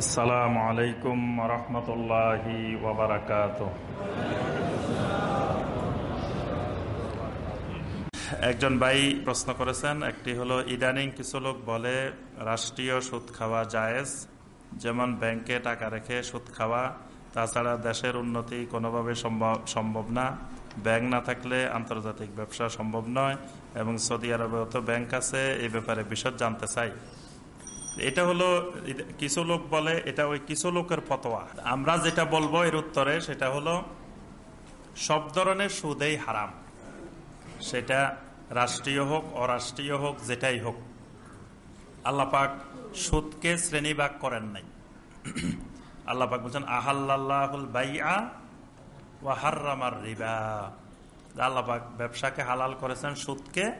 আসসালামু আলাইকুম রহমতুল্লাহি একজন ভাই প্রশ্ন করেছেন, একটি হলো, ইদানিং কিছু লোক বলে রাষ্ট্রীয় সুদ খাওয়া জায়েজ, যেমন ব্যাংকে টাকা রেখে সুদ খাওয়া, তাছাড়া দেশের উন্নতি কোনোভাবে সম্ভব সম্ভব না। ব্যাংক না থাকলে আন্তর্জাতিক ব্যবসা সম্ভব নয় এবং সৌদি আরবেও তো ব্যাংক আছে এই ব্যাপারে বিশদ জানতে চাই। এটা হলো কিছু লোক বলে এটা ওই কিছু লোকের ফতোয়া। আমরা যেটা বলব এর উত্তরে সেটা হলো, সব ধরনের সুদেই হারাম। সেটা রাষ্ট্রীয় হোক, অরাষ্ট্রীয় হোক, যেটাই হোক। আল্লাপাক সুদকে শ্রেণীভাগ করেন নাই। আল্লাপাক বলছেন আহাল্লাহুল বাইআ ওয়াহার্রামার রিবা। আল্লাপাক ব্যবসাকে হালাল করেছেন, সুদকে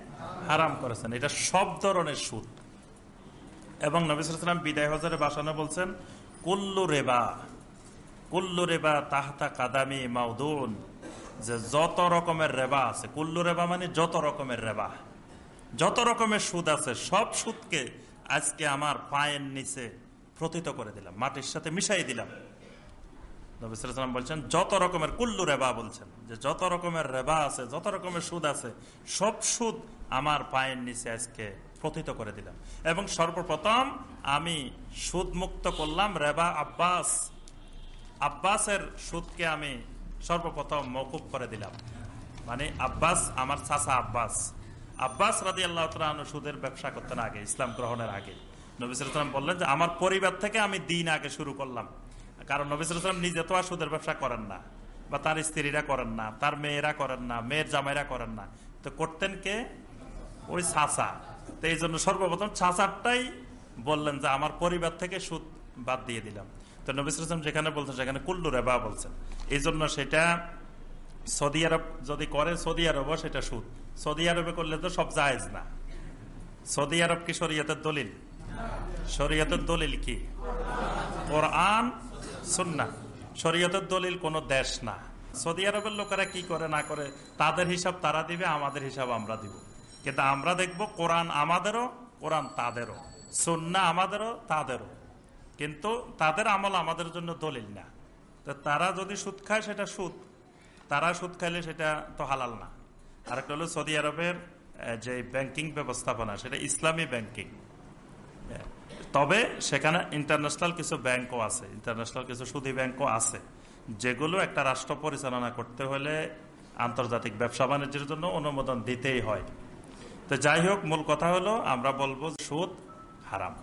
হারাম করেছেন। এটা সব ধরনের সুদ। এবং নবিসাম বিদায় হজারে বাসানো বলছেন, কুল্লু রেবা কুল্লু রেবা তাহতা কাদামি মাউদুন যে যত রকমের রেবা আছে, কুল্লু রেবা মানে যত রকমের রেবা, যত রকমের সুদ আছে, সব সুদকে আজকে আমার পায়ের নিচে প্রথিত করে দিলাম, মাটির সাথে মিশাই দিলাম। নবিসাম বলছেন, যত রকমের কুল্লু রেবা বলছেন, যে যত রকমের রেবা আছে, যত রকমের সুদ আছে, সব সুদ আমার পায়ের নিচে আজকে প্রথিত করে দিলাম। এবং সর্বপ্রথম আমি সুদ মুক্ত করলাম রেবা আব্বাস। আব্বাসের সুদকে আমি সর্বপ্রথম মকুব করে দিলাম। মানে আব্বাস আমার চাচা আব্বাস। আব্বাস রাজি আল্লাহ সুদের ব্যবসা করতেন আগে, ইসলাম গ্রহণের আগে। নবিসাম বললেন যে, আমার পরিবার থেকে আমি দিন আগে শুরু করলাম। কারণ নবিসাম নিজে তো আর সুদের ব্যবসা করেন না। বা তার স্ত্রীরা করেন না, তার মেয়েরা করেন না, মেয়ের জামাইরা করেন না। তো করতেন কে? ওই চাচা। তো এই জন্য সর্বপ্রথম চাচারটাই বললেন যে, আমার পরিবার থেকে সুদ বাদ দিয়ে দিলাম। তো নবিসাম যেখানে বলছেন, সেখানে কুল্লু রেবা বলছেন। এই জন্য সেটা সৌদি আরব যদি করে, সৌদি আরবও সেটা সুদ। সৌদি আরবে করলে তো সব জায়েজ না। সৌদি আরব কি শরীয়তের দলিল? শরীয়তের দলিল কি? কোরআন সুন্না শরীয়তের দলিল কোন দেশ না। সৌদি আরবের লোকেরা কি করে, না করে, তাদের হিসাব তারা দিবে, আমাদের হিসাব আমরা দিব। কিন্তু আমরা দেখব কোরআন আমাদেরও, কোরআন তাদেরও। সুন্না আমাদেরও, তাদেরও। কিন্তু তাদের আমল আমাদের জন্য দলিল না। তো তারা যদি সুদ খায়, সেটা সুদ। তারা সুদ খাইলে সেটা তো হালাল না। আরেকটা হলো সৌদি আরবের যে ব্যাংকিং ব্যবস্থাপনা, সেটা ইসলামী ব্যাংকিং। তবে সেখানে ইন্টারন্যাশনাল কিছু ব্যাংকও আছে, ইন্টারন্যাশনাল কিছু সুদী ব্যাংকও আছে, যেগুলো একটা রাষ্ট্র পরিচালনা করতে হলে আন্তর্জাতিক ব্যবসা বাণিজ্যের জন্য অনুমোদন দিতেই হয়। তো যাই হোক মূল কথা হলো আমরা বলব সুদ হারাম।